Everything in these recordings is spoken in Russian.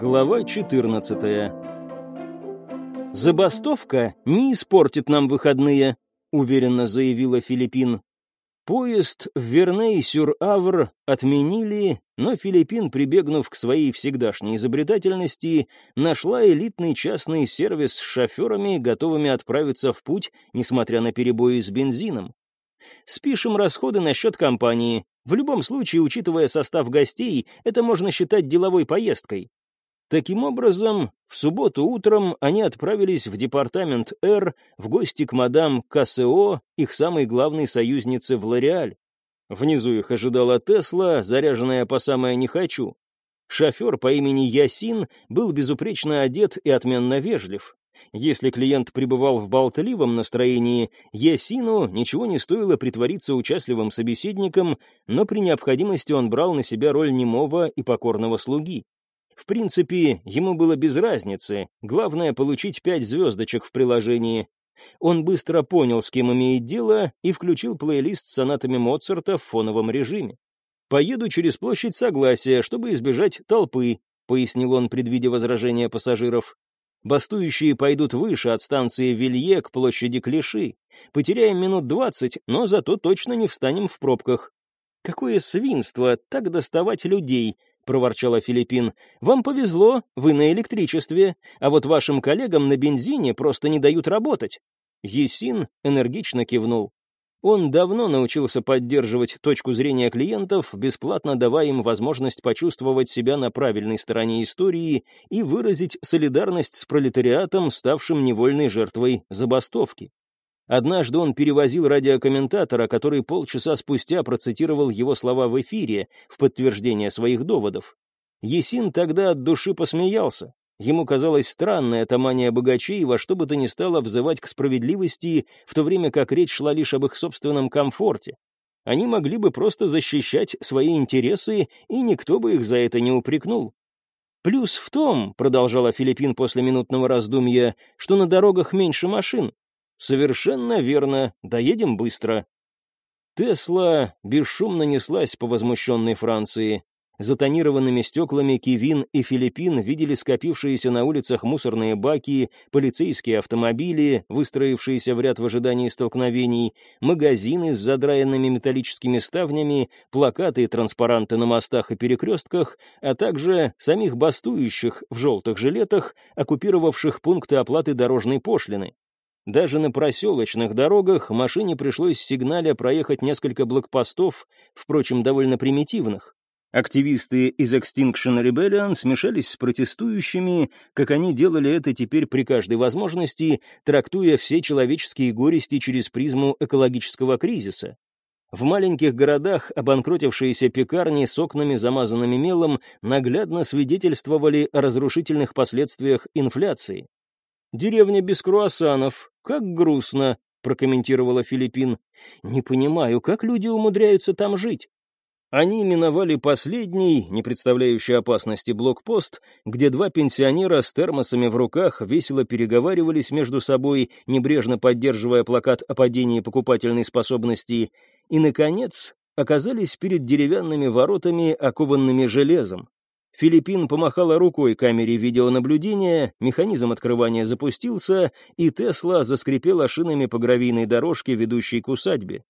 Глава 14 «Забастовка не испортит нам выходные», — уверенно заявила Филиппин. Поезд в Верней-сюр-Авр отменили, но Филиппин, прибегнув к своей всегдашней изобретательности, нашла элитный частный сервис с шоферами, готовыми отправиться в путь, несмотря на перебои с бензином. Спишем расходы на счет компании. В любом случае, учитывая состав гостей, это можно считать деловой поездкой. Таким образом, в субботу утром они отправились в департамент «Р» в гости к мадам КСО, их самой главной союзнице в Лореаль. Внизу их ожидала Тесла, заряженная по самое «не хочу». Шофер по имени Ясин был безупречно одет и отменно вежлив. Если клиент пребывал в болтливом настроении, Ясину ничего не стоило притвориться участливым собеседником, но при необходимости он брал на себя роль немого и покорного слуги. В принципе, ему было без разницы, главное получить пять звездочек в приложении. Он быстро понял, с кем имеет дело, и включил плейлист с сонатами Моцарта в фоновом режиме. «Поеду через площадь Согласия, чтобы избежать толпы», — пояснил он, предвидя возражения пассажиров. «Бастующие пойдут выше от станции Вилье к площади Клиши. Потеряем минут двадцать, но зато точно не встанем в пробках». «Какое свинство так доставать людей!» Проворчала Филиппин. «Вам повезло, вы на электричестве, а вот вашим коллегам на бензине просто не дают работать». Есин энергично кивнул. Он давно научился поддерживать точку зрения клиентов, бесплатно давая им возможность почувствовать себя на правильной стороне истории и выразить солидарность с пролетариатом, ставшим невольной жертвой забастовки. Однажды он перевозил радиокомментатора, который полчаса спустя процитировал его слова в эфире в подтверждение своих доводов. Есин тогда от души посмеялся. Ему казалось странной эта мания богачей во что бы то ни стало взывать к справедливости, в то время как речь шла лишь об их собственном комфорте. Они могли бы просто защищать свои интересы, и никто бы их за это не упрекнул. «Плюс в том», — продолжала Филиппин после минутного раздумья, «что на дорогах меньше машин, «Совершенно верно. Доедем быстро». Тесла бесшумно неслась по возмущенной Франции. За тонированными стеклами Кивин и Филиппин видели скопившиеся на улицах мусорные баки, полицейские автомобили, выстроившиеся в ряд в ожидании столкновений, магазины с задраенными металлическими ставнями, плакаты и транспаранты на мостах и перекрестках, а также самих бастующих в желтых жилетах, оккупировавших пункты оплаты дорожной пошлины. Даже на проселочных дорогах машине пришлось сигналя проехать несколько блокпостов, впрочем, довольно примитивных. Активисты из Extinction Rebellion смешались с протестующими, как они делали это теперь при каждой возможности, трактуя все человеческие горести через призму экологического кризиса. В маленьких городах обанкротившиеся пекарни с окнами, замазанными мелом, наглядно свидетельствовали о разрушительных последствиях инфляции. «Деревня без круассанов. Как грустно», — прокомментировала Филиппин. «Не понимаю, как люди умудряются там жить?» Они миновали последний, не представляющий опасности, блокпост, где два пенсионера с термосами в руках весело переговаривались между собой, небрежно поддерживая плакат о падении покупательной способности, и, наконец, оказались перед деревянными воротами, окованными железом. Филиппин помахала рукой камере видеонаблюдения, механизм открывания запустился, и Тесла заскрипела шинами по гравийной дорожке, ведущей к усадьбе.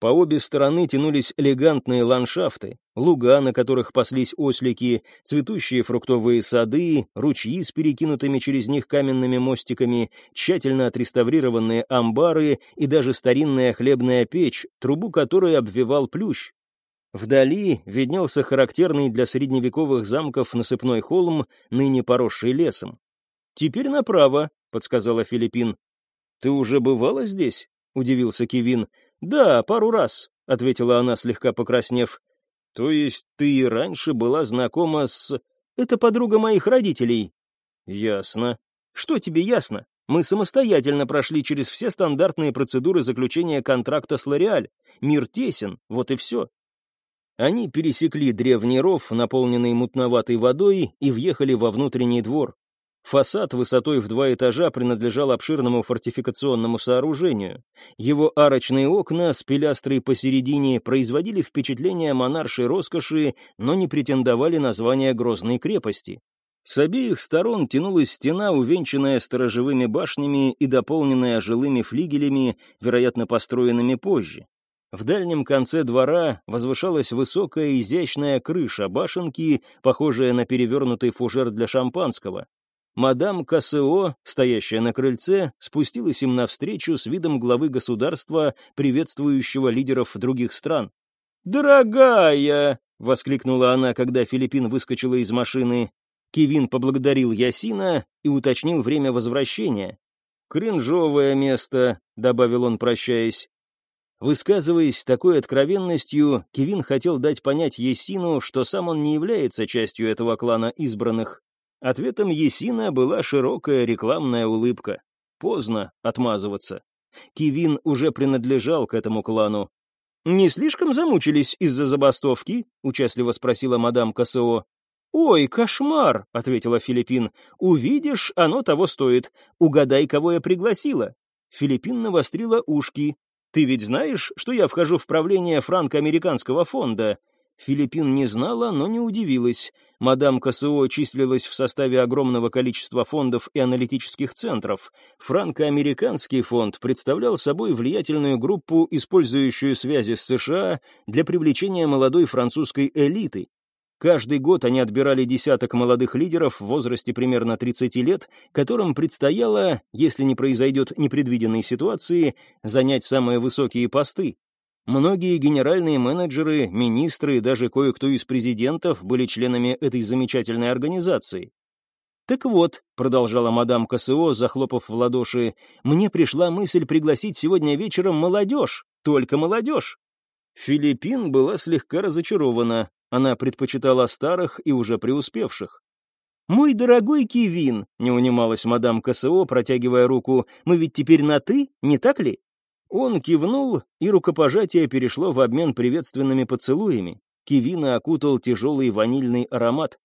По обе стороны тянулись элегантные ландшафты, луга, на которых паслись ослики, цветущие фруктовые сады, ручьи с перекинутыми через них каменными мостиками, тщательно отреставрированные амбары и даже старинная хлебная печь, трубу которой обвивал плющ. Вдали виднелся характерный для средневековых замков насыпной холм, ныне поросший лесом. «Теперь направо», — подсказала Филиппин. «Ты уже бывала здесь?» — удивился Кивин. «Да, пару раз», — ответила она, слегка покраснев. «То есть ты и раньше была знакома с...» «Это подруга моих родителей». «Ясно». «Что тебе ясно? Мы самостоятельно прошли через все стандартные процедуры заключения контракта с Лореаль. Мир тесен, вот и все. Они пересекли древний ров, наполненный мутноватой водой, и въехали во внутренний двор. Фасад высотой в два этажа принадлежал обширному фортификационному сооружению. Его арочные окна с пилястрой посередине производили впечатление монаршей роскоши, но не претендовали на звание грозной крепости. С обеих сторон тянулась стена, увенчанная сторожевыми башнями и дополненная жилыми флигелями, вероятно, построенными позже. В дальнем конце двора возвышалась высокая изящная крыша башенки, похожая на перевернутый фужер для шампанского. Мадам Кассео, стоящая на крыльце, спустилась им навстречу с видом главы государства, приветствующего лидеров других стран. «Дорогая!» — воскликнула она, когда Филиппин выскочила из машины. Кевин поблагодарил Ясина и уточнил время возвращения. «Кринжовое место», — добавил он, прощаясь. Высказываясь такой откровенностью, Кевин хотел дать понять Есину, что сам он не является частью этого клана избранных. Ответом Есина была широкая рекламная улыбка. Поздно отмазываться. Кевин уже принадлежал к этому клану. «Не слишком замучились из-за забастовки?» — участливо спросила мадам КСО. «Ой, кошмар!» — ответила Филиппин. «Увидишь, оно того стоит. Угадай, кого я пригласила». Филиппин навострила ушки. «Ты ведь знаешь, что я вхожу в правление франко-американского фонда?» Филиппин не знала, но не удивилась. Мадам КСО числилась в составе огромного количества фондов и аналитических центров. Франко-американский фонд представлял собой влиятельную группу, использующую связи с США для привлечения молодой французской элиты. Каждый год они отбирали десяток молодых лидеров в возрасте примерно 30 лет, которым предстояло, если не произойдет непредвиденной ситуации, занять самые высокие посты. Многие генеральные менеджеры, министры и даже кое-кто из президентов были членами этой замечательной организации. «Так вот», — продолжала мадам КСО, захлопав в ладоши, «мне пришла мысль пригласить сегодня вечером молодежь, только молодежь». Филиппин была слегка разочарована. Она предпочитала старых и уже преуспевших. «Мой дорогой Кивин», — не унималась мадам КСО, протягивая руку, «мы ведь теперь на «ты», не так ли?» Он кивнул, и рукопожатие перешло в обмен приветственными поцелуями. Кивина окутал тяжелый ванильный аромат.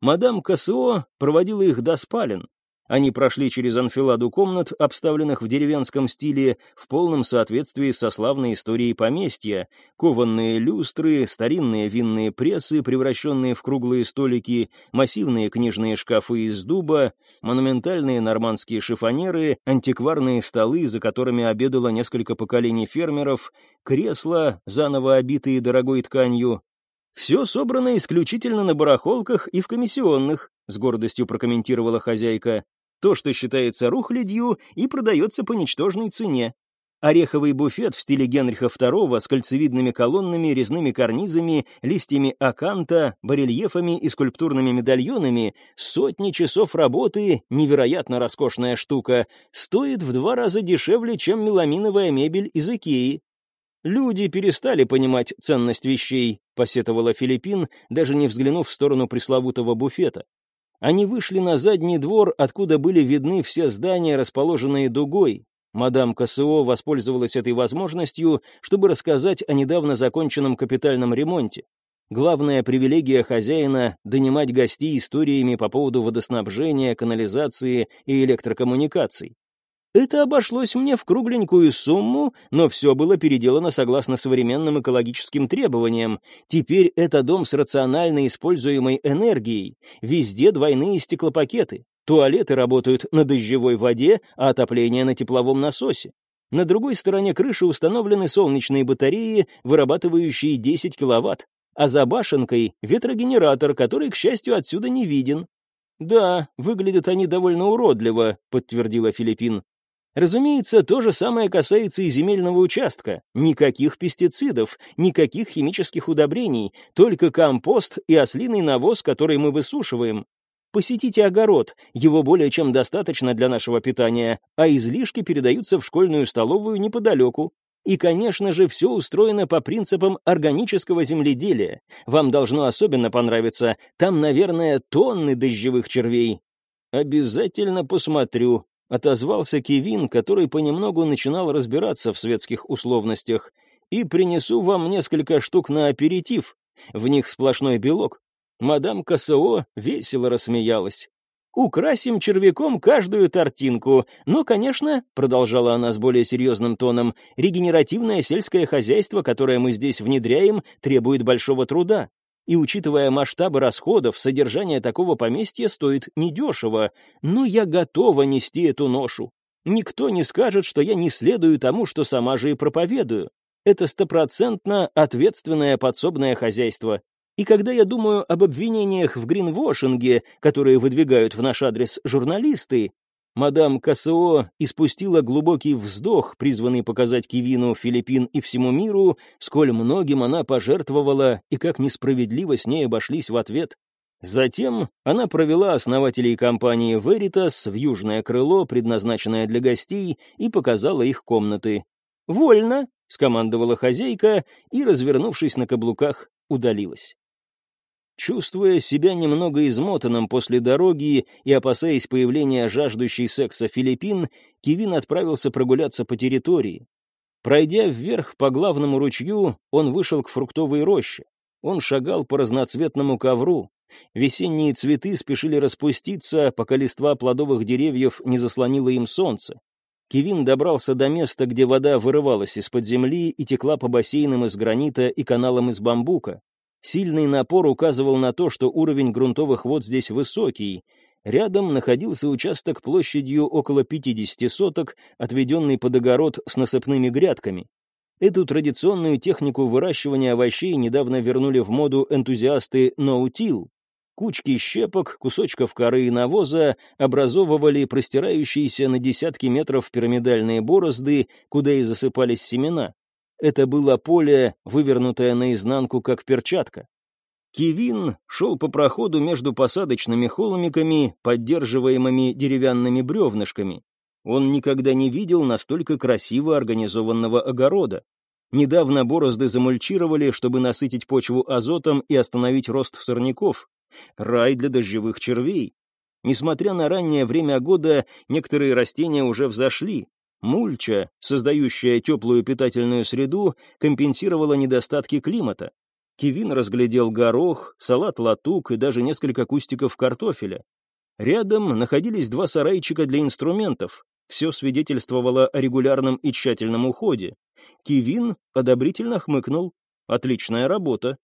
Мадам КСО проводила их до спален. Они прошли через анфиладу комнат, обставленных в деревенском стиле, в полном соответствии со славной историей поместья. Кованные люстры, старинные винные прессы, превращенные в круглые столики, массивные книжные шкафы из дуба, монументальные нормандские шифонеры, антикварные столы, за которыми обедало несколько поколений фермеров, кресла, заново обитые дорогой тканью, «Все собрано исключительно на барахолках и в комиссионных», — с гордостью прокомментировала хозяйка то, что считается рухлядью и продается по ничтожной цене. Ореховый буфет в стиле Генриха II с кольцевидными колоннами, резными карнизами, листьями аканта, барельефами и скульптурными медальонами, сотни часов работы, невероятно роскошная штука, стоит в два раза дешевле, чем меламиновая мебель из Икеи. «Люди перестали понимать ценность вещей», — посетовала Филиппин, даже не взглянув в сторону пресловутого буфета. Они вышли на задний двор, откуда были видны все здания, расположенные дугой. Мадам КСО воспользовалась этой возможностью, чтобы рассказать о недавно законченном капитальном ремонте. Главная привилегия хозяина — донимать гостей историями по поводу водоснабжения, канализации и электрокоммуникаций. Это обошлось мне в кругленькую сумму, но все было переделано согласно современным экологическим требованиям. Теперь это дом с рационально используемой энергией. Везде двойные стеклопакеты. Туалеты работают на дождевой воде, а отопление на тепловом насосе. На другой стороне крыши установлены солнечные батареи, вырабатывающие 10 киловатт, а за башенкой — ветрогенератор, который, к счастью, отсюда не виден. «Да, выглядят они довольно уродливо», — подтвердила Филиппин. Разумеется, то же самое касается и земельного участка. Никаких пестицидов, никаких химических удобрений, только компост и ослиный навоз, который мы высушиваем. Посетите огород, его более чем достаточно для нашего питания, а излишки передаются в школьную столовую неподалеку. И, конечно же, все устроено по принципам органического земледелия. Вам должно особенно понравиться. Там, наверное, тонны дождевых червей. Обязательно посмотрю, отозвался Кевин, который понемногу начинал разбираться в светских условностях, и принесу вам несколько штук на аперитив. В них сплошной белок. Мадам КСО весело рассмеялась. «Украсим червяком каждую тортинку. Но, конечно, — продолжала она с более серьезным тоном, — регенеративное сельское хозяйство, которое мы здесь внедряем, требует большого труда. И, учитывая масштабы расходов, содержание такого поместья стоит недешево, но я готова нести эту ношу. Никто не скажет, что я не следую тому, что сама же и проповедую. Это стопроцентно ответственное подсобное хозяйство. И когда я думаю об обвинениях в гринвошинге, которые выдвигают в наш адрес журналисты, Мадам КСО испустила глубокий вздох, призванный показать Кивину, Филиппин и всему миру, сколь многим она пожертвовала и как несправедливо с ней обошлись в ответ. Затем она провела основателей компании Veritas в южное крыло, предназначенное для гостей, и показала их комнаты. «Вольно!» — скомандовала хозяйка и, развернувшись на каблуках, удалилась. Чувствуя себя немного измотанным после дороги и опасаясь появления жаждущей секса Филиппин, Кевин отправился прогуляться по территории. Пройдя вверх по главному ручью, он вышел к фруктовой роще. Он шагал по разноцветному ковру. Весенние цветы спешили распуститься, пока листва плодовых деревьев не заслонило им солнце. Кевин добрался до места, где вода вырывалась из-под земли и текла по бассейнам из гранита и каналам из бамбука. Сильный напор указывал на то, что уровень грунтовых вод здесь высокий. Рядом находился участок площадью около 50 соток, отведенный под огород с насыпными грядками. Эту традиционную технику выращивания овощей недавно вернули в моду энтузиасты ноутил. Кучки щепок, кусочков коры и навоза образовывали простирающиеся на десятки метров пирамидальные борозды, куда и засыпались семена. Это было поле, вывернутое наизнанку, как перчатка. Кивин шел по проходу между посадочными холмиками, поддерживаемыми деревянными бревнышками. Он никогда не видел настолько красиво организованного огорода. Недавно борозды замульчировали, чтобы насытить почву азотом и остановить рост сорняков. Рай для дождевых червей. Несмотря на раннее время года, некоторые растения уже взошли, Мульча, создающая теплую питательную среду, компенсировала недостатки климата. Кевин разглядел горох, салат-латук и даже несколько кустиков картофеля. Рядом находились два сарайчика для инструментов. Все свидетельствовало о регулярном и тщательном уходе. Кевин одобрительно хмыкнул. Отличная работа.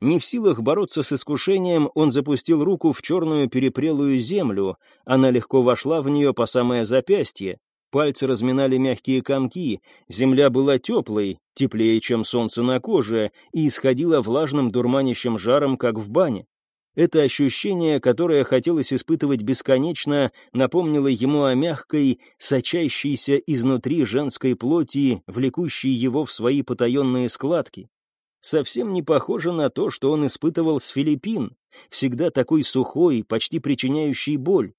Не в силах бороться с искушением, он запустил руку в черную перепрелую землю. Она легко вошла в нее по самое запястье. Пальцы разминали мягкие комки, земля была теплой, теплее, чем солнце на коже, и исходила влажным дурманящим жаром, как в бане. Это ощущение, которое хотелось испытывать бесконечно, напомнило ему о мягкой, сочащейся изнутри женской плоти, влекущей его в свои потаенные складки. Совсем не похоже на то, что он испытывал с Филиппин, всегда такой сухой, почти причиняющий боль.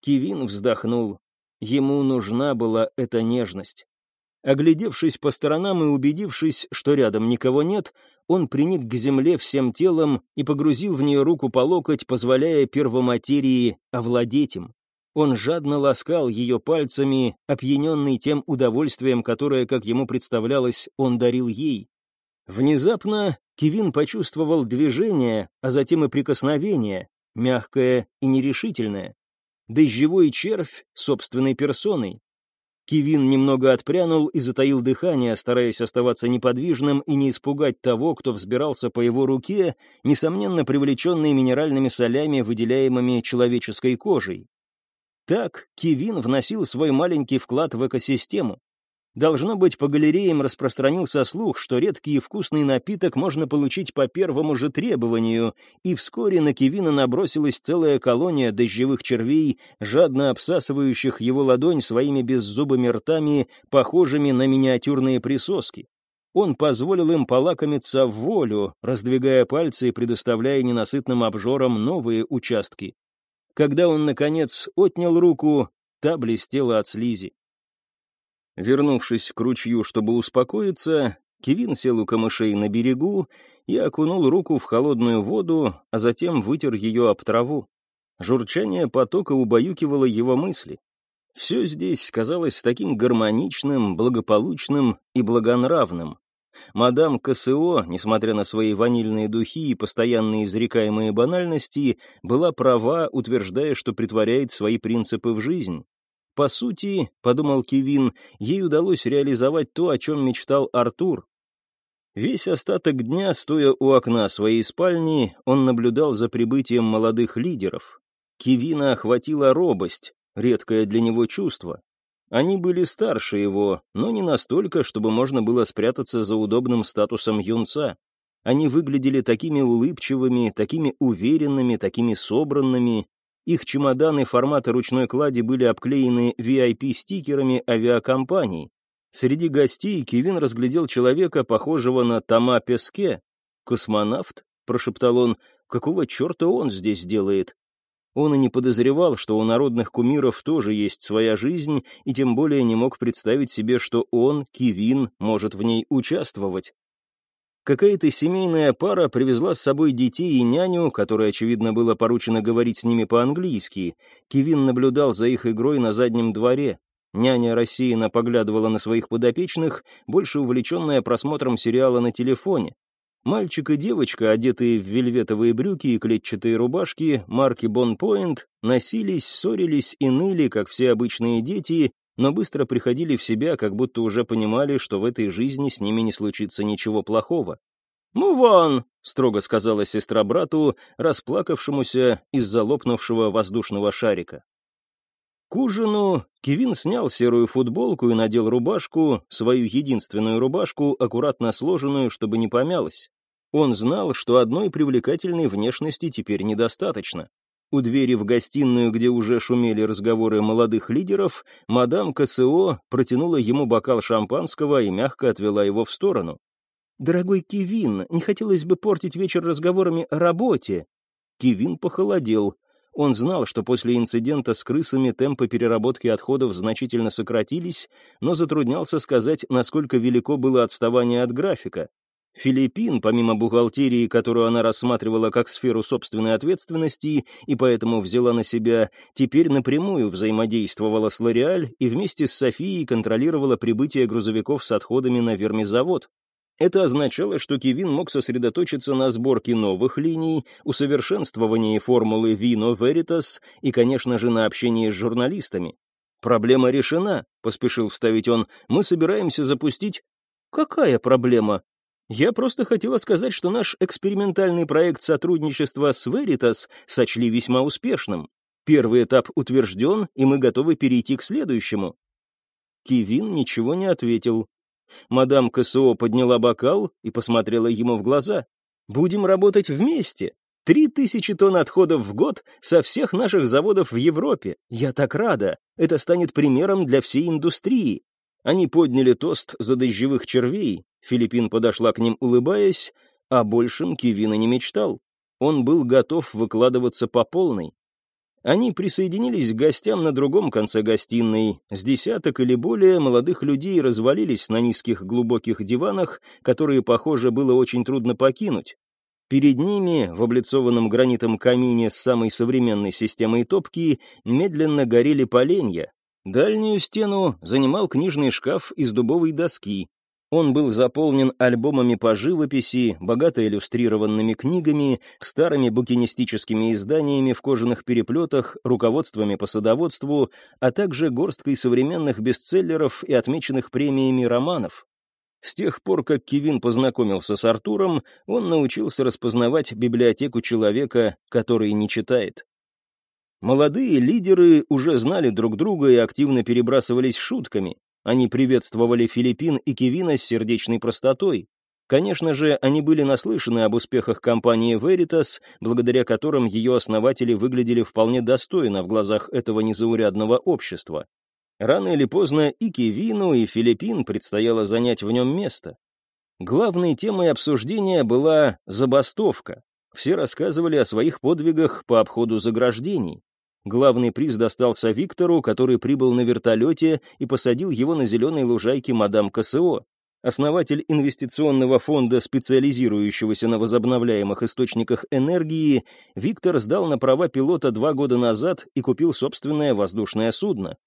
Кивин вздохнул. Ему нужна была эта нежность. Оглядевшись по сторонам и убедившись, что рядом никого нет, он приник к земле всем телом и погрузил в нее руку по локоть, позволяя первоматерии овладеть им. Он жадно ласкал ее пальцами, опьяненный тем удовольствием, которое, как ему представлялось, он дарил ей. Внезапно Кевин почувствовал движение, а затем и прикосновение, мягкое и нерешительное дождевой червь собственной персоной. Кивин немного отпрянул и затаил дыхание, стараясь оставаться неподвижным и не испугать того, кто взбирался по его руке, несомненно привлеченный минеральными солями, выделяемыми человеческой кожей. Так Кивин вносил свой маленький вклад в экосистему. Должно быть, по галереям распространился слух, что редкий и вкусный напиток можно получить по первому же требованию, и вскоре на Кевина набросилась целая колония дождевых червей, жадно обсасывающих его ладонь своими беззубыми ртами, похожими на миниатюрные присоски. Он позволил им полакомиться в волю, раздвигая пальцы и предоставляя ненасытным обжорам новые участки. Когда он, наконец, отнял руку, та блестела от слизи. Вернувшись к ручью, чтобы успокоиться, Кевин сел у камышей на берегу и окунул руку в холодную воду, а затем вытер ее об траву. Журчание потока убаюкивало его мысли. Все здесь казалось таким гармоничным, благополучным и благонравным. Мадам КСО, несмотря на свои ванильные духи и постоянные изрекаемые банальности, была права, утверждая, что притворяет свои принципы в жизнь. По сути, подумал Кевин, ей удалось реализовать то, о чем мечтал Артур. Весь остаток дня, стоя у окна своей спальни, он наблюдал за прибытием молодых лидеров. Кивина охватила робость, редкое для него чувство. Они были старше его, но не настолько, чтобы можно было спрятаться за удобным статусом юнца. Они выглядели такими улыбчивыми, такими уверенными, такими собранными. Их чемоданы формата ручной клади были обклеены VIP-стикерами авиакомпаний. Среди гостей Кевин разглядел человека, похожего на Тома Песке. «Космонавт?» — прошептал он. «Какого черта он здесь делает?» Он и не подозревал, что у народных кумиров тоже есть своя жизнь, и тем более не мог представить себе, что он, Кевин, может в ней участвовать. Какая-то семейная пара привезла с собой детей и няню, которой, очевидно, было поручено говорить с ними по-английски. Кевин наблюдал за их игрой на заднем дворе. Няня рассеянно поглядывала на своих подопечных, больше увлеченная просмотром сериала на телефоне. Мальчик и девочка, одетые в вельветовые брюки и клетчатые рубашки марки Бонпоинт, носились, ссорились и ныли, как все обычные дети, но быстро приходили в себя, как будто уже понимали, что в этой жизни с ними не случится ничего плохого. «Ну вон!» — строго сказала сестра брату, расплакавшемуся из-за лопнувшего воздушного шарика. К ужину Кевин снял серую футболку и надел рубашку, свою единственную рубашку, аккуратно сложенную, чтобы не помялась. Он знал, что одной привлекательной внешности теперь недостаточно. У двери в гостиную, где уже шумели разговоры молодых лидеров, мадам КСО протянула ему бокал шампанского и мягко отвела его в сторону. «Дорогой Кевин, не хотелось бы портить вечер разговорами о работе». Кевин похолодел. Он знал, что после инцидента с крысами темпы переработки отходов значительно сократились, но затруднялся сказать, насколько велико было отставание от графика. Филиппин, помимо бухгалтерии, которую она рассматривала как сферу собственной ответственности и поэтому взяла на себя, теперь напрямую взаимодействовала с Лореаль и вместе с Софией контролировала прибытие грузовиков с отходами на вермизавод. Это означало, что Кевин мог сосредоточиться на сборке новых линий, усовершенствовании формулы Vino Veritas и, конечно же, на общении с журналистами. «Проблема решена», — поспешил вставить он. «Мы собираемся запустить...» «Какая проблема?» «Я просто хотела сказать, что наш экспериментальный проект сотрудничества с Veritas сочли весьма успешным. Первый этап утвержден, и мы готовы перейти к следующему». Кевин ничего не ответил. Мадам КСО подняла бокал и посмотрела ему в глаза. «Будем работать вместе. Три тысячи тонн отходов в год со всех наших заводов в Европе. Я так рада. Это станет примером для всей индустрии». Они подняли тост за дождевых червей. Филиппин подошла к ним, улыбаясь, а большим Кивина не мечтал. Он был готов выкладываться по полной. Они присоединились к гостям на другом конце гостиной. С десяток или более молодых людей развалились на низких глубоких диванах, которые, похоже, было очень трудно покинуть. Перед ними, в облицованном гранитом камине с самой современной системой топки, медленно горели поленья. Дальнюю стену занимал книжный шкаф из дубовой доски, он был заполнен альбомами по живописи, богато иллюстрированными книгами, старыми букинистическими изданиями в кожаных переплетах, руководствами по садоводству, а также горсткой современных бестселлеров и отмеченных премиями романов. С тех пор, как Кевин познакомился с Артуром, он научился распознавать библиотеку человека, который не читает. Молодые лидеры уже знали друг друга и активно перебрасывались шутками. Они приветствовали Филиппин и Кевина с сердечной простотой. Конечно же, они были наслышаны об успехах компании Veritas, благодаря которым ее основатели выглядели вполне достойно в глазах этого незаурядного общества. Рано или поздно и Кевину, и Филиппин предстояло занять в нем место. Главной темой обсуждения была забастовка. Все рассказывали о своих подвигах по обходу заграждений. Главный приз достался Виктору, который прибыл на вертолете и посадил его на зеленой лужайке мадам КСО. Основатель инвестиционного фонда, специализирующегося на возобновляемых источниках энергии, Виктор сдал на права пилота два года назад и купил собственное воздушное судно.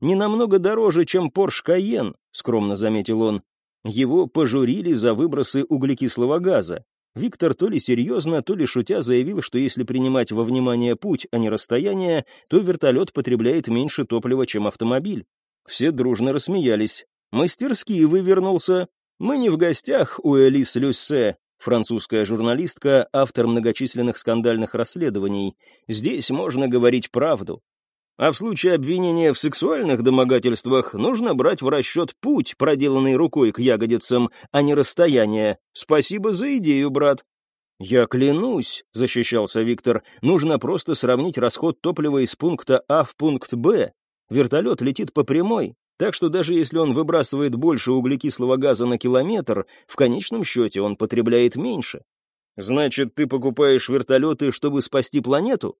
«Не намного дороже, чем Porsche Cayenne», — скромно заметил он. Его пожурили за выбросы углекислого газа. Виктор то ли серьезно, то ли шутя заявил, что если принимать во внимание путь, а не расстояние, то вертолет потребляет меньше топлива, чем автомобиль. Все дружно рассмеялись. «Мастерски вывернулся». Мы не в гостях у Элис Люссе, французская журналистка, автор многочисленных скандальных расследований. Здесь можно говорить правду. А в случае обвинения в сексуальных домогательствах нужно брать в расчет путь, проделанный рукой к ягодицам, а не расстояние. Спасибо за идею, брат. «Я клянусь», — защищался Виктор, — «нужно просто сравнить расход топлива из пункта А в пункт Б. Вертолет летит по прямой, так что даже если он выбрасывает больше углекислого газа на километр, в конечном счете он потребляет меньше. Значит, ты покупаешь вертолеты, чтобы спасти планету?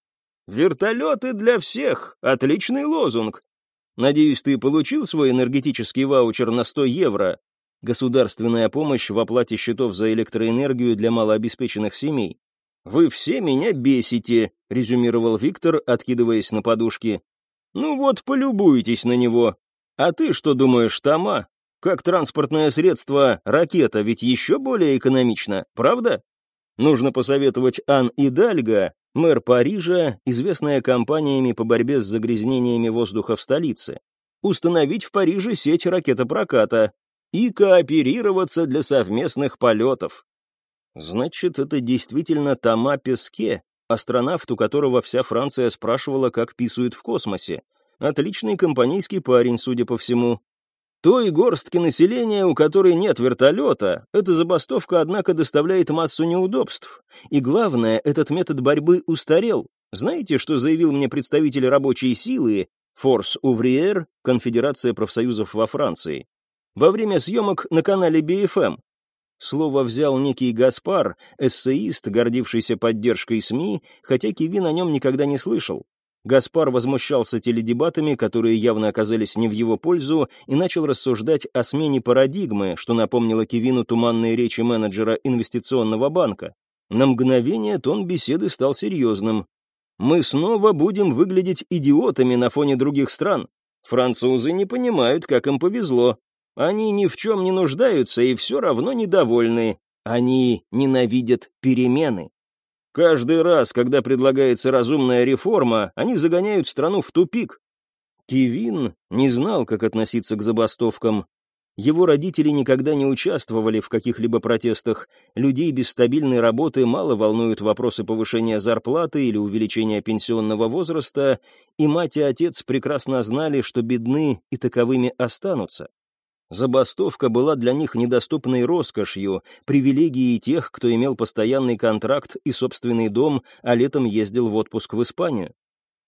Вертолеты для всех! Отличный лозунг! Надеюсь, ты получил свой энергетический ваучер на 100 евро. Государственная помощь в оплате счетов за электроэнергию для малообеспеченных семей. «Вы все меня бесите», — резюмировал Виктор, откидываясь на подушки. «Ну вот, полюбуйтесь на него. А ты что думаешь, Тома? Как транспортное средство, ракета ведь еще более экономична, правда? Нужно посоветовать Ан Идальго, мэр Парижа, известная компаниями по борьбе с загрязнениями воздуха в столице, установить в Париже сеть ракетопроката и кооперироваться для совместных полетов. Значит, это действительно Тома Песке, астронавт, у которого вся Франция спрашивала, как писают в космосе. Отличный компанейский парень, судя по всему. Той горстки населения, у которой нет вертолета, эта забастовка, однако, доставляет массу неудобств. И главное, этот метод борьбы устарел. Знаете, что заявил мне представитель рабочей силы, Форс Увриер, Конфедерация профсоюзов во Франции, во время съемок на канале BFM? Слово взял некий Гаспар, эссеист, гордившийся поддержкой СМИ, хотя Кевин о нем никогда не слышал. Гаспар возмущался теледебатами, которые явно оказались не в его пользу, и начал рассуждать о смене парадигмы, что напомнило Кевину туманные речи менеджера инвестиционного банка. На мгновение тон беседы стал серьезным. «Мы снова будем выглядеть идиотами на фоне других стран. Французы не понимают, как им повезло. Они ни в чем не нуждаются и все равно недовольны. Они ненавидят перемены. Каждый раз, когда предлагается разумная реформа, они загоняют страну в тупик. Кевин не знал, как относиться к забастовкам. Его родители никогда не участвовали в каких-либо протестах. Людей без стабильной работы мало волнуют вопросы повышения зарплаты или увеличения пенсионного возраста, и мать и отец прекрасно знали, что бедны и таковыми останутся. Забастовка была для них недоступной роскошью, привилегией тех, кто имел постоянный контракт и собственный дом, а летом ездил в отпуск в Испанию.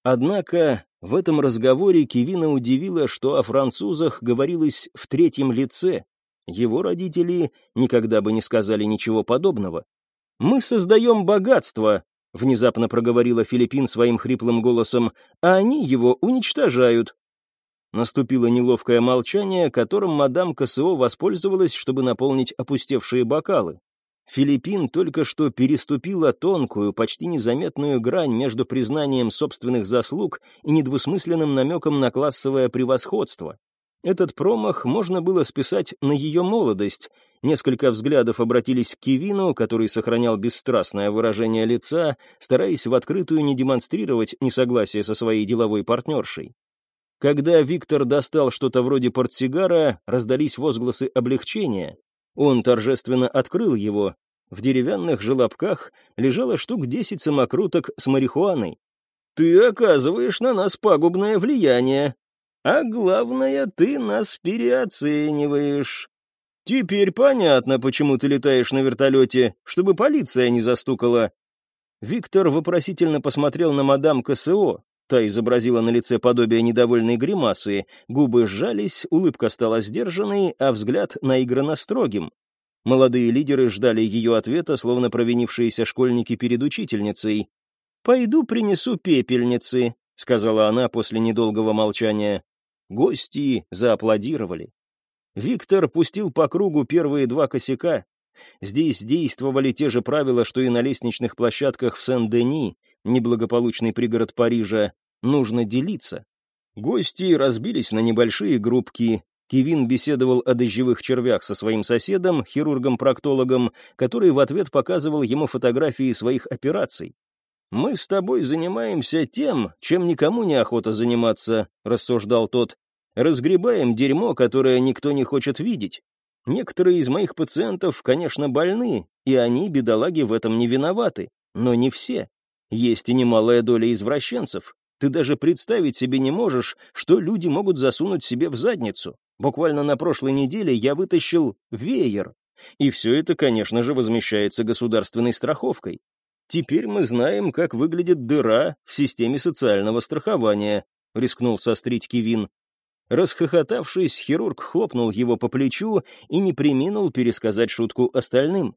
Однако в этом разговоре Кевина удивило, что о французах говорилось в третьем лице. Его родители никогда бы не сказали ничего подобного. «Мы создаем богатство», — внезапно проговорила Филиппин своим хриплым голосом, «а они его уничтожают. Наступило неловкое молчание, которым мадам КСО воспользовалась, чтобы наполнить опустевшие бокалы. Филиппин только что переступила тонкую, почти незаметную грань между признанием собственных заслуг и недвусмысленным намеком на классовое превосходство. Этот промах можно было списать на ее молодость. Несколько взглядов обратились к Кевину, который сохранял бесстрастное выражение лица, стараясь в открытую не демонстрировать несогласие со своей деловой партнершей. Когда Виктор достал что-то вроде портсигара, раздались возгласы облегчения. Он торжественно открыл его. В деревянных желобках лежало штук десять самокруток с марихуаной. «Ты оказываешь на нас пагубное влияние. А главное, ты нас переоцениваешь. Теперь понятно, почему ты летаешь на вертолете, чтобы полиция не застукала». Виктор вопросительно посмотрел на мадам КСО, Та изобразила на лице подобие недовольной гримасы, губы сжались, улыбка стала сдержанной, а взгляд наигранно строгим. Молодые лидеры ждали ее ответа, словно провинившиеся школьники перед учительницей. «Пойду принесу пепельницы», — сказала она после недолгого молчания. Гости зааплодировали. Виктор пустил по кругу первые два косяка. Здесь действовали те же правила, что и на лестничных площадках в Сен-Дени, неблагополучный пригород Парижа, нужно делиться. Гости разбились на небольшие группки. Кевин беседовал о дождевых червях со своим соседом, хирургом-проктологом, который в ответ показывал ему фотографии своих операций. «Мы с тобой занимаемся тем, чем никому не охота заниматься», — рассуждал тот. «Разгребаем дерьмо, которое никто не хочет видеть. Некоторые из моих пациентов, конечно, больны, и они, бедолаги, в этом не виноваты, но не все. Есть и немалая доля извращенцев. Ты даже представить себе не можешь, что люди могут засунуть себе в задницу. Буквально на прошлой неделе я вытащил веер. И все это, конечно же, возмещается государственной страховкой. Теперь мы знаем, как выглядит дыра в системе социального страхования, рискнул сострить Кивин. Расхохотавшись, хирург хлопнул его по плечу и не приминул пересказать шутку остальным.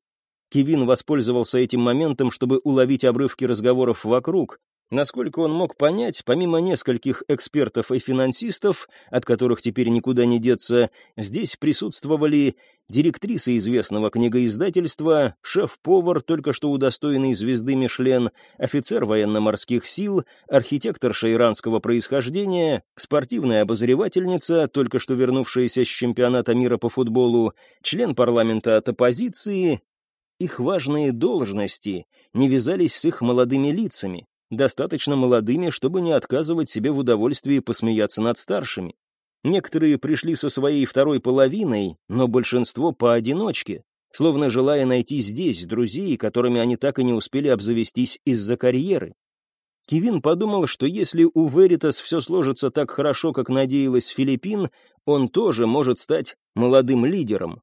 Кевин воспользовался этим моментом, чтобы уловить обрывки разговоров вокруг. Насколько он мог понять, помимо нескольких экспертов и финансистов, от которых теперь никуда не деться, здесь присутствовали директриса известного книгоиздательства, шеф-повар, только что удостоенный звезды Мишлен, офицер военно-морских сил, архитектор шейранского происхождения, спортивная обозревательница, только что вернувшаяся с чемпионата мира по футболу, член парламента от оппозиции, их важные должности не вязались с их молодыми лицами, достаточно молодыми, чтобы не отказывать себе в удовольствии посмеяться над старшими. Некоторые пришли со своей второй половиной, но большинство поодиночке, словно желая найти здесь друзей, которыми они так и не успели обзавестись из-за карьеры. Кевин подумал, что если у Веритас все сложится так хорошо, как надеялась Филиппин, он тоже может стать молодым лидером.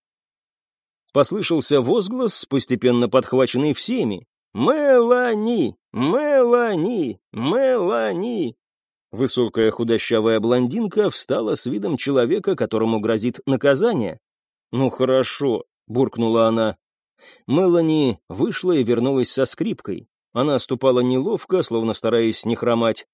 Послышался возглас, постепенно подхваченный всеми. «Мелани! Мелани! Мелани!» Высокая худощавая блондинка встала с видом человека, которому грозит наказание. «Ну хорошо», — буркнула она. Мелани вышла и вернулась со скрипкой. Она ступала неловко, словно стараясь не хромать.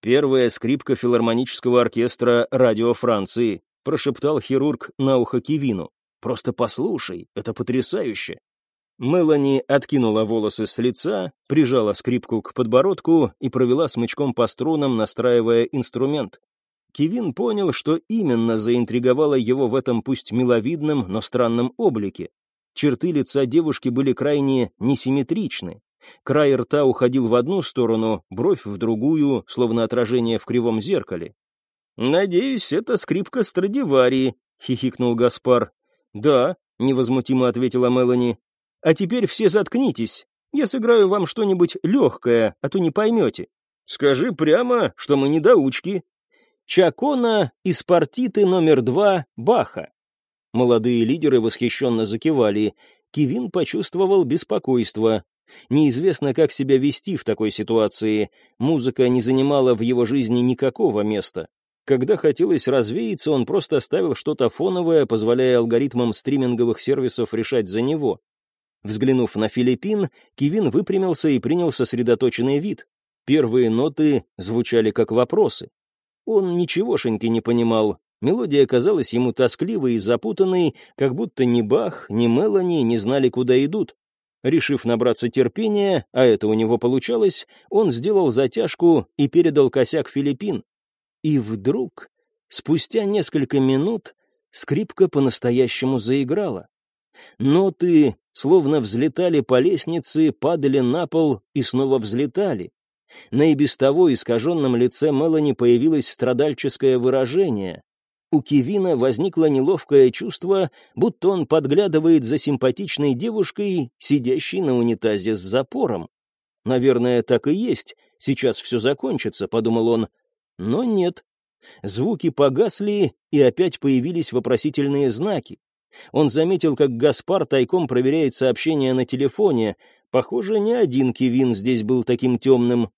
«Первая скрипка филармонического оркестра радио Франции», — прошептал хирург на ухо Кивину. Просто послушай, это потрясающе». Мелани откинула волосы с лица, прижала скрипку к подбородку и провела смычком по струнам, настраивая инструмент. Кевин понял, что именно заинтриговало его в этом пусть миловидном, но странном облике. Черты лица девушки были крайне несимметричны. Край рта уходил в одну сторону, бровь в другую, словно отражение в кривом зеркале. «Надеюсь, это скрипка Страдивари», — хихикнул Гаспар. «Да», — невозмутимо ответила Мелани. «А теперь все заткнитесь. Я сыграю вам что-нибудь легкое, а то не поймете. Скажи прямо, что мы недоучки». Чакона из партиты номер два Баха. Молодые лидеры восхищенно закивали. Кивин почувствовал беспокойство. Неизвестно, как себя вести в такой ситуации. Музыка не занимала в его жизни никакого места. Когда хотелось развеяться, он просто ставил что-то фоновое, позволяя алгоритмам стриминговых сервисов решать за него. Взглянув на Филиппин, Кивин выпрямился и принял сосредоточенный вид. Первые ноты звучали как вопросы. Он ничегошеньки не понимал. Мелодия казалась ему тоскливой и запутанной, как будто ни Бах, ни Мелани не знали, куда идут. Решив набраться терпения, а это у него получалось, он сделал затяжку и передал косяк Филиппин. И вдруг, спустя несколько минут, скрипка по-настоящему заиграла. Ноты, словно взлетали по лестнице, падали на пол и снова взлетали. На и без того искаженном лице Мелани появилось страдальческое выражение. У Кевина возникло неловкое чувство, будто он подглядывает за симпатичной девушкой, сидящей на унитазе с запором. «Наверное, так и есть. Сейчас все закончится», — подумал он, но нет. Звуки погасли, и опять появились вопросительные знаки. Он заметил, как Гаспар тайком проверяет сообщения на телефоне. Похоже, не один Кивин здесь был таким темным.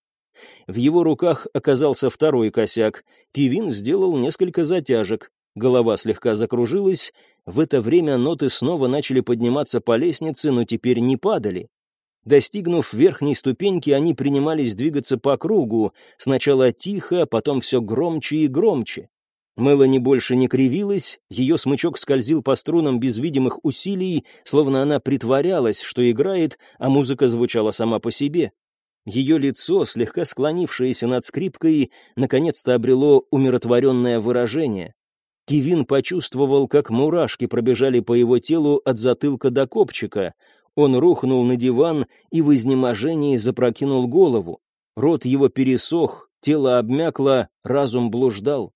В его руках оказался второй косяк. Кивин сделал несколько затяжек. Голова слегка закружилась. В это время ноты снова начали подниматься по лестнице, но теперь не падали. Достигнув верхней ступеньки, они принимались двигаться по кругу, сначала тихо, потом все громче и громче. Мелани больше не кривилась, ее смычок скользил по струнам без видимых усилий, словно она притворялась, что играет, а музыка звучала сама по себе. Ее лицо, слегка склонившееся над скрипкой, наконец-то обрело умиротворенное выражение. Кивин почувствовал, как мурашки пробежали по его телу от затылка до копчика. Он рухнул на диван и в изнеможении запрокинул голову. Рот его пересох, тело обмякло, разум блуждал.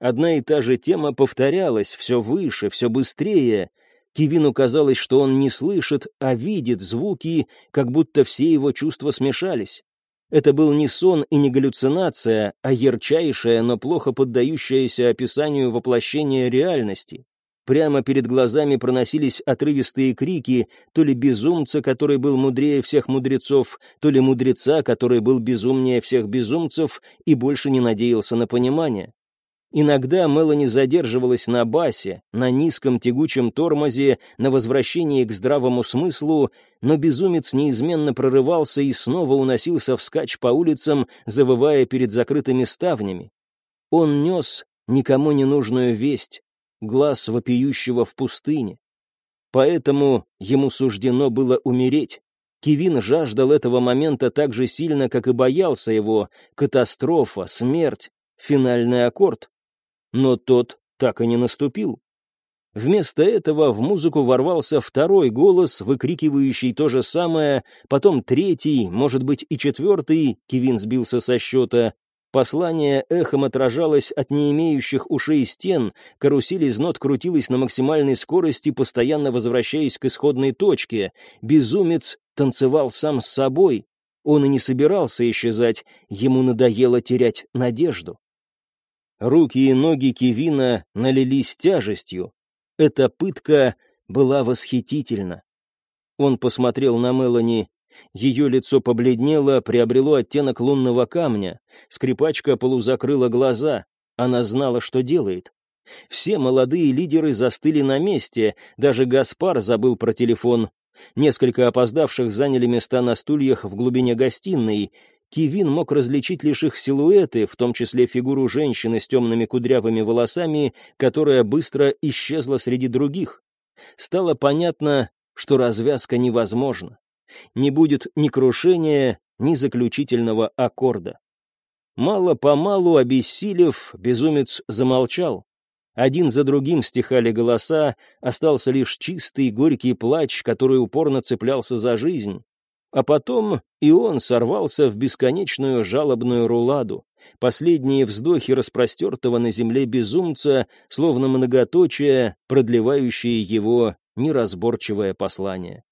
Одна и та же тема повторялась все выше, все быстрее. Кивину казалось, что он не слышит, а видит звуки, как будто все его чувства смешались. Это был не сон и не галлюцинация, а ярчайшее, но плохо поддающееся описанию воплощение реальности. Прямо перед глазами проносились отрывистые крики, то ли безумца, который был мудрее всех мудрецов, то ли мудреца, который был безумнее всех безумцев и больше не надеялся на понимание. Иногда Мелани задерживалась на басе, на низком тягучем тормозе, на возвращении к здравому смыслу, но безумец неизменно прорывался и снова уносился вскачь по улицам, завывая перед закрытыми ставнями. Он нес никому не нужную весть, глаз вопиющего в пустыне. Поэтому ему суждено было умереть. Кивин жаждал этого момента так же сильно, как и боялся его. Катастрофа, смерть, финальный аккорд но тот так и не наступил. Вместо этого в музыку ворвался второй голос, выкрикивающий то же самое, потом третий, может быть и четвертый, Кевин сбился со счета. Послание эхом отражалось от не имеющих ушей стен, карусель из нот крутилась на максимальной скорости, постоянно возвращаясь к исходной точке. Безумец танцевал сам с собой. Он и не собирался исчезать, ему надоело терять надежду. Руки и ноги Кевина налились тяжестью. Эта пытка была восхитительна. Он посмотрел на Мелани. Ее лицо побледнело, приобрело оттенок лунного камня. Скрипачка полузакрыла глаза. Она знала, что делает. Все молодые лидеры застыли на месте, даже Гаспар забыл про телефон. Несколько опоздавших заняли места на стульях в глубине гостиной. Кивин мог различить лишь их силуэты, в том числе фигуру женщины с темными кудрявыми волосами, которая быстро исчезла среди других. Стало понятно, что развязка невозможна. Не будет ни крушения, ни заключительного аккорда. Мало-помалу, обессилев, безумец замолчал. Один за другим стихали голоса, остался лишь чистый горький плач, который упорно цеплялся за жизнь. А потом и он сорвался в бесконечную жалобную руладу. Последние вздохи распростертого на земле безумца, словно многоточие, продлевающие его неразборчивое послание.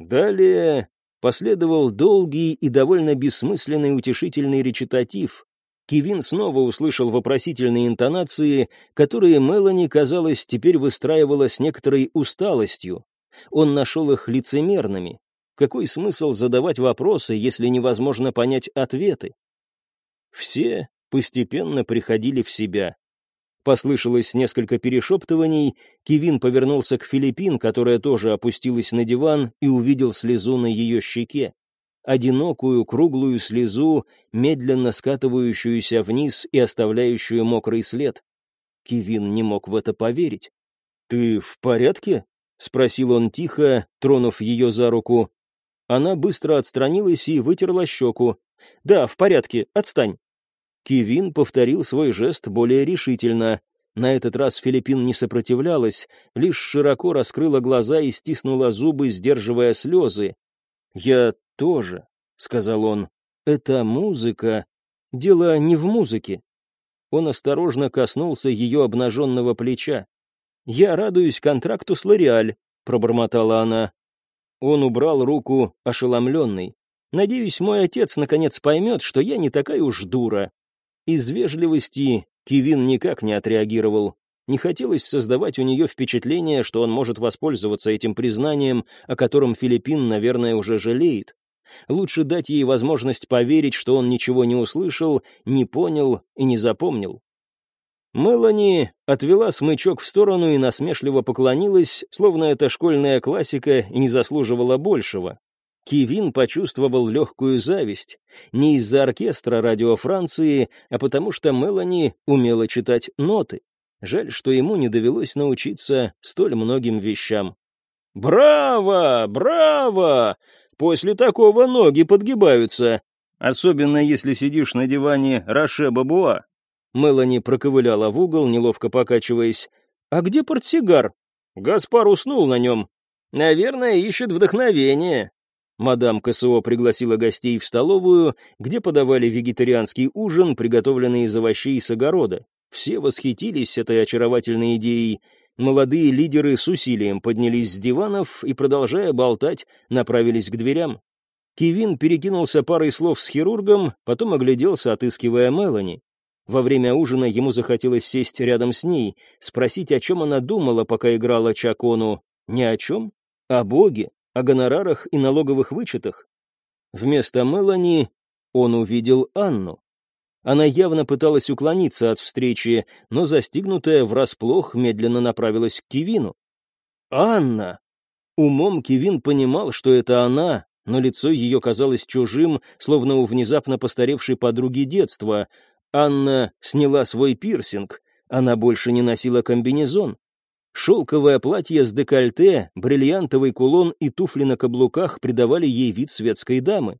Далее последовал долгий и довольно бессмысленный утешительный речитатив. Кивин снова услышал вопросительные интонации, которые Мелани, казалось, теперь выстраивала с некоторой усталостью. Он нашел их лицемерными, какой смысл задавать вопросы, если невозможно понять ответы? Все постепенно приходили в себя. Послышалось несколько перешептываний, Кивин повернулся к Филиппин, которая тоже опустилась на диван, и увидел слезу на ее щеке. Одинокую круглую слезу, медленно скатывающуюся вниз и оставляющую мокрый след. Кивин не мог в это поверить. «Ты в порядке?» — спросил он тихо, тронув ее за руку. Она быстро отстранилась и вытерла щеку. «Да, в порядке, отстань». Кивин повторил свой жест более решительно. На этот раз Филиппин не сопротивлялась, лишь широко раскрыла глаза и стиснула зубы, сдерживая слезы. «Я тоже», — сказал он. «Это музыка. Дело не в музыке». Он осторожно коснулся ее обнаженного плеча. «Я радуюсь контракту с Лореаль», — пробормотала она. Он убрал руку, ошеломленный. «Надеюсь, мой отец наконец поймет, что я не такая уж дура». Из вежливости Кивин никак не отреагировал. Не хотелось создавать у нее впечатление, что он может воспользоваться этим признанием, о котором Филиппин, наверное, уже жалеет. Лучше дать ей возможность поверить, что он ничего не услышал, не понял и не запомнил. Мелани отвела смычок в сторону и насмешливо поклонилась, словно это школьная классика и не заслуживала большего. Кивин почувствовал легкую зависть. Не из-за оркестра радио Франции, а потому что Мелани умела читать ноты. Жаль, что ему не довелось научиться столь многим вещам. «Браво! Браво! После такого ноги подгибаются, особенно если сидишь на диване Роше Бабуа», Мелани проковыляла в угол, неловко покачиваясь. «А где портсигар?» «Гаспар уснул на нем». «Наверное, ищет вдохновение». Мадам КСО пригласила гостей в столовую, где подавали вегетарианский ужин, приготовленный из овощей с огорода. Все восхитились этой очаровательной идеей. Молодые лидеры с усилием поднялись с диванов и, продолжая болтать, направились к дверям. Кевин перекинулся парой слов с хирургом, потом огляделся, отыскивая Мелани. Во время ужина ему захотелось сесть рядом с ней, спросить, о чем она думала, пока играла Чакону. Ни о чем? О Боге, о гонорарах и налоговых вычетах. Вместо Мелани он увидел Анну. Она явно пыталась уклониться от встречи, но, застигнутая врасплох, медленно направилась к Кивину. «Анна!» Умом Кивин понимал, что это она, но лицо ее казалось чужим, словно у внезапно постаревшей подруги детства. Анна сняла свой пирсинг, она больше не носила комбинезон. Шелковое платье с декольте, бриллиантовый кулон и туфли на каблуках придавали ей вид светской дамы.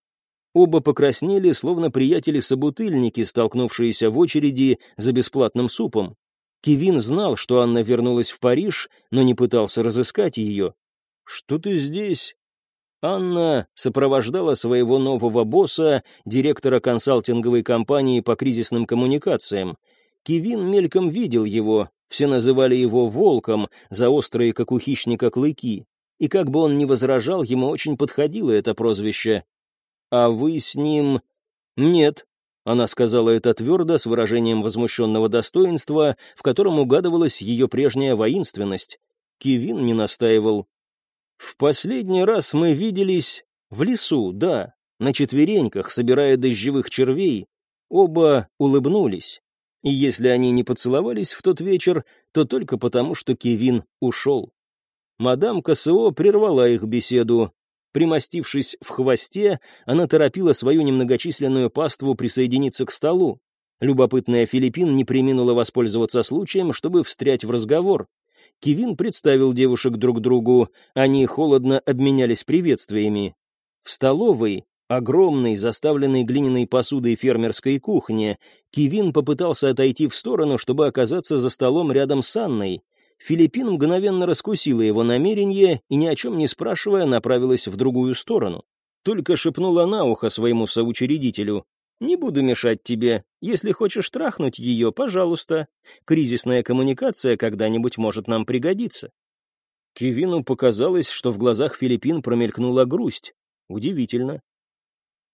Оба покраснели, словно приятели-собутыльники, столкнувшиеся в очереди за бесплатным супом. Кевин знал, что Анна вернулась в Париж, но не пытался разыскать ее. «Что ты здесь?» Анна сопровождала своего нового босса, директора консалтинговой компании по кризисным коммуникациям. Кевин мельком видел его, все называли его «волком» за острые, как у хищника, клыки. И как бы он ни возражал, ему очень подходило это прозвище. «А вы с ним...» «Нет», — она сказала это твердо, с выражением возмущенного достоинства, в котором угадывалась ее прежняя воинственность. Кевин не настаивал. «В последний раз мы виделись в лесу, да, на четвереньках, собирая дождевых червей. Оба улыбнулись. И если они не поцеловались в тот вечер, то только потому, что Кевин ушел. Мадам КСО прервала их беседу. Примостившись в хвосте, она торопила свою немногочисленную паству присоединиться к столу. Любопытная Филиппин не приминула воспользоваться случаем, чтобы встрять в разговор. Кевин представил девушек друг другу, они холодно обменялись приветствиями. В столовой, огромной, заставленной глиняной посудой фермерской кухне, Кевин попытался отойти в сторону, чтобы оказаться за столом рядом с Анной. Филиппин мгновенно раскусила его намерение и, ни о чем не спрашивая, направилась в другую сторону. Только шепнула на ухо своему соучредителю. «Не буду мешать тебе. Если хочешь трахнуть ее, пожалуйста. Кризисная коммуникация когда-нибудь может нам пригодиться». Кевину показалось, что в глазах Филиппин промелькнула грусть. Удивительно.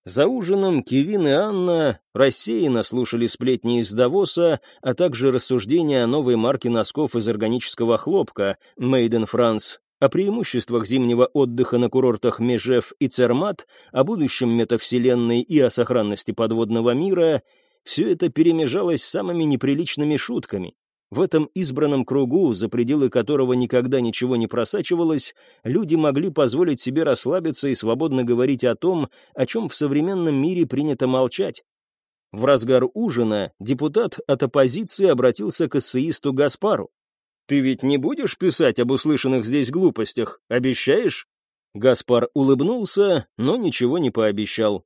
За ужином Кевин и Анна рассеянно слушали сплетни из Давоса, а также рассуждения о новой марке носков из органического хлопка «Made in France», о преимуществах зимнего отдыха на курортах Межев и Цермат, о будущем метавселенной и о сохранности подводного мира, все это перемежалось самыми неприличными шутками. В этом избранном кругу, за пределы которого никогда ничего не просачивалось, люди могли позволить себе расслабиться и свободно говорить о том, о чем в современном мире принято молчать. В разгар ужина депутат от оппозиции обратился к эссеисту Гаспару. «Ты ведь не будешь писать об услышанных здесь глупостях, обещаешь?» Гаспар улыбнулся, но ничего не пообещал.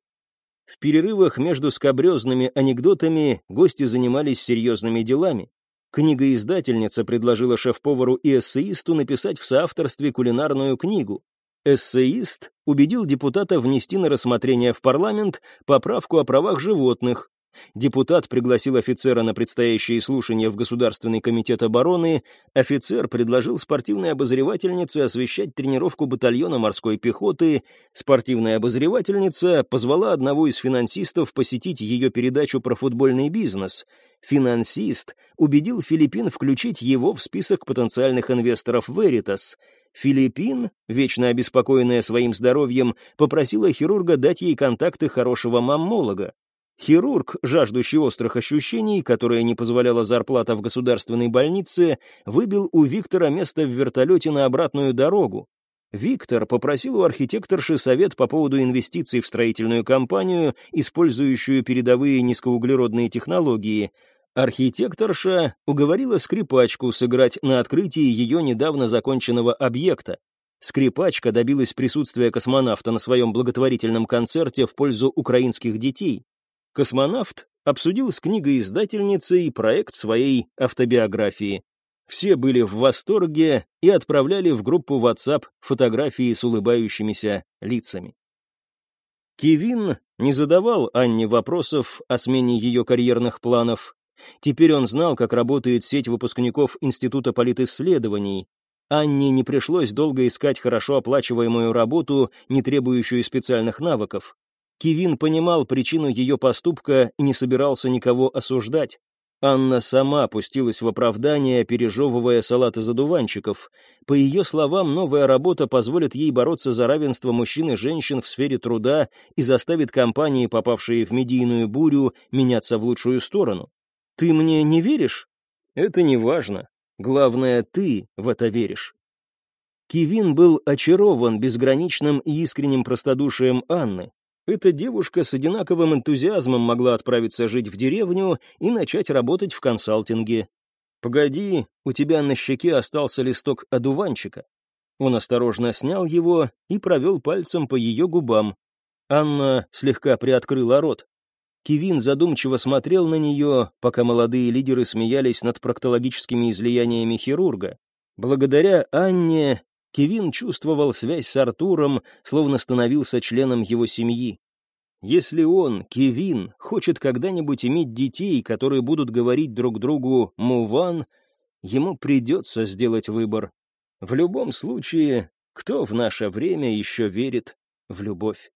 В перерывах между скобрезными анекдотами гости занимались серьезными делами. Книгоиздательница предложила шеф-повару и эссеисту написать в соавторстве кулинарную книгу. Эссеист убедил депутата внести на рассмотрение в парламент поправку о правах животных, Депутат пригласил офицера на предстоящие слушания в Государственный комитет обороны. Офицер предложил спортивной обозревательнице освещать тренировку батальона морской пехоты. Спортивная обозревательница позвала одного из финансистов посетить ее передачу про футбольный бизнес. Финансист убедил Филиппин включить его в список потенциальных инвесторов Veritas. Филиппин, вечно обеспокоенная своим здоровьем, попросила хирурга дать ей контакты хорошего маммолога. Хирург, жаждущий острых ощущений, которое не позволяла зарплата в государственной больнице, выбил у Виктора место в вертолете на обратную дорогу. Виктор попросил у архитекторши совет по поводу инвестиций в строительную компанию, использующую передовые низкоуглеродные технологии. Архитекторша уговорила скрипачку сыграть на открытии ее недавно законченного объекта. Скрипачка добилась присутствия космонавта на своем благотворительном концерте в пользу украинских детей. Космонавт обсудил с книгоиздательницей проект своей автобиографии. Все были в восторге и отправляли в группу WhatsApp фотографии с улыбающимися лицами. Кевин не задавал Анне вопросов о смене ее карьерных планов. Теперь он знал, как работает сеть выпускников Института политисследований. Анне не пришлось долго искать хорошо оплачиваемую работу, не требующую специальных навыков. Кивин понимал причину ее поступка и не собирался никого осуждать. Анна сама пустилась в оправдание, пережевывая салат из одуванчиков. По ее словам, новая работа позволит ей бороться за равенство мужчин и женщин в сфере труда и заставит компании, попавшие в медийную бурю, меняться в лучшую сторону. «Ты мне не веришь?» «Это не важно. Главное, ты в это веришь». Кивин был очарован безграничным и искренним простодушием Анны. Эта девушка с одинаковым энтузиазмом могла отправиться жить в деревню и начать работать в консалтинге. «Погоди, у тебя на щеке остался листок одуванчика». Он осторожно снял его и провел пальцем по ее губам. Анна слегка приоткрыла рот. Кивин задумчиво смотрел на нее, пока молодые лидеры смеялись над проктологическими излияниями хирурга. Благодаря Анне Кевин чувствовал связь с Артуром, словно становился членом его семьи. Если он, Кевин, хочет когда-нибудь иметь детей, которые будут говорить друг другу «муван», ему придется сделать выбор. В любом случае, кто в наше время еще верит в любовь?